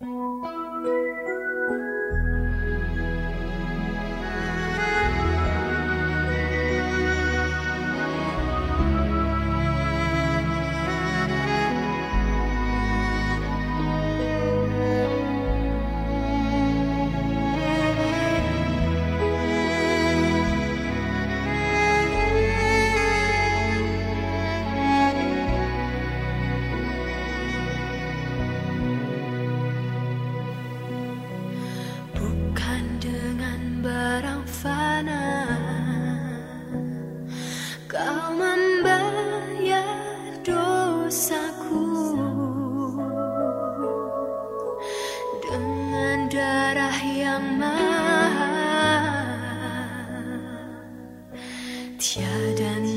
Música dan